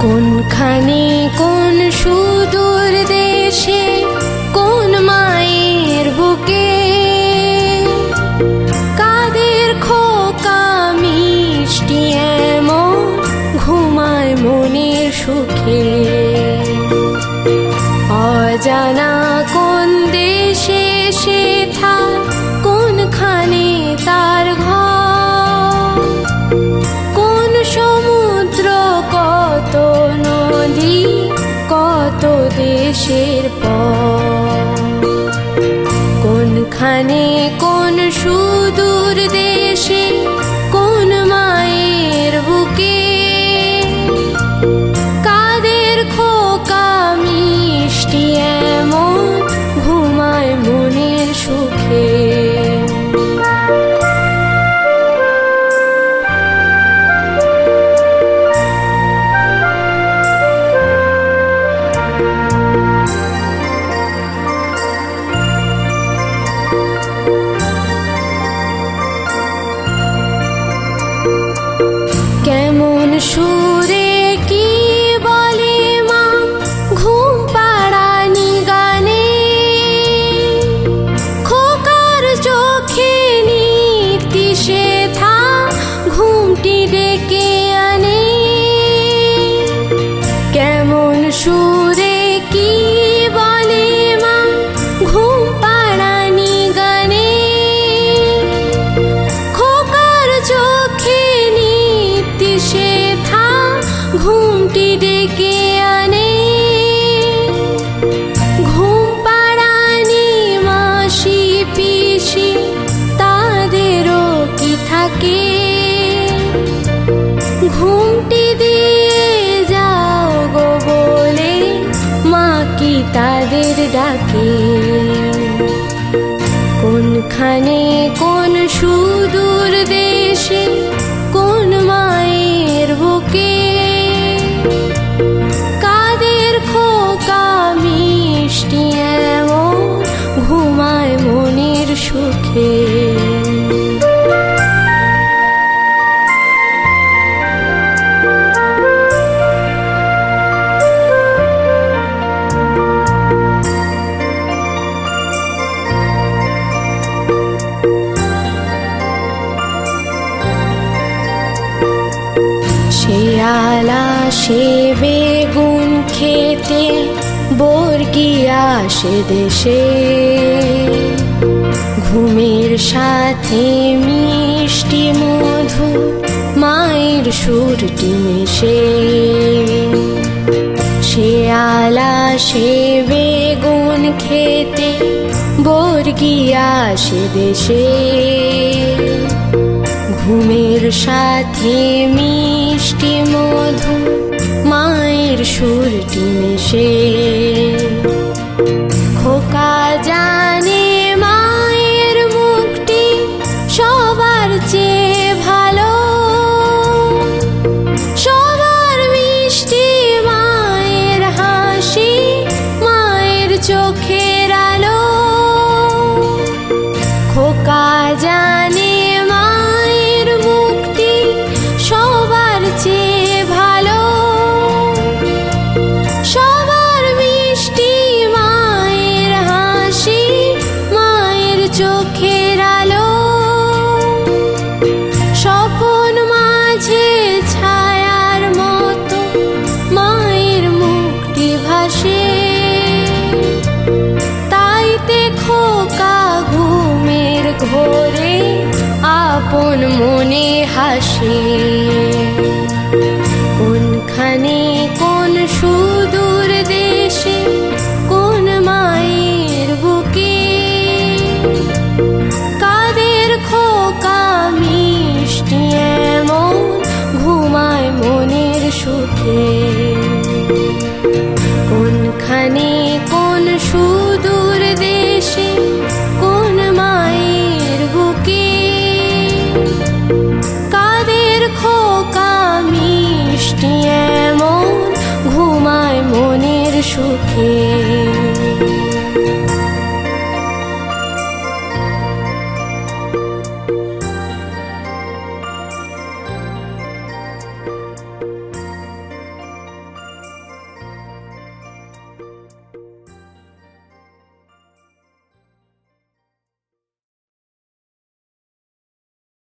কোনখানে কোন সুদূর দেশে, কোন মায়ের বুকে? কাদের খোকা মিষ্টি এমন ঘুমায় মনের সুখে? অজানা কোন দেশে সে खानेको 树。ঘুমটি ডেকে আনে। ঘুম পাড়ানি মাসি পিসি, তাদেরও কি থাকে? ঘুমটি দিয়ে যাও গো বলে, মা কি তাদের ডাকে? কোনখানে কোন সুদূর দেশে শেয়ালা সে বেগুন খেতে বর্গিয়া সে দেশে। ঘুমের সাথে মিষ্টি মধু, মায়ের সুরটি মিশে। আলা সে বেগুন খেতে বর্গিয়া সে দেশে। ঘুমের সাথে মিষ্টি মধু মায়ের সুরটি মিশে। খোকা জানে মায়ের মুখটি সবার চেয়ে ভালো। সবার মিষ্টি মায়ের হাসি মায়ের চোখের মনে হাসি। কোনখানে কোন সুদূর দেশে, কোন মায়ের বুকে? কাদের খোকা মিষ্টি এমন ঘুমায় মনের সুখে? কোনখানে কোন সুখে।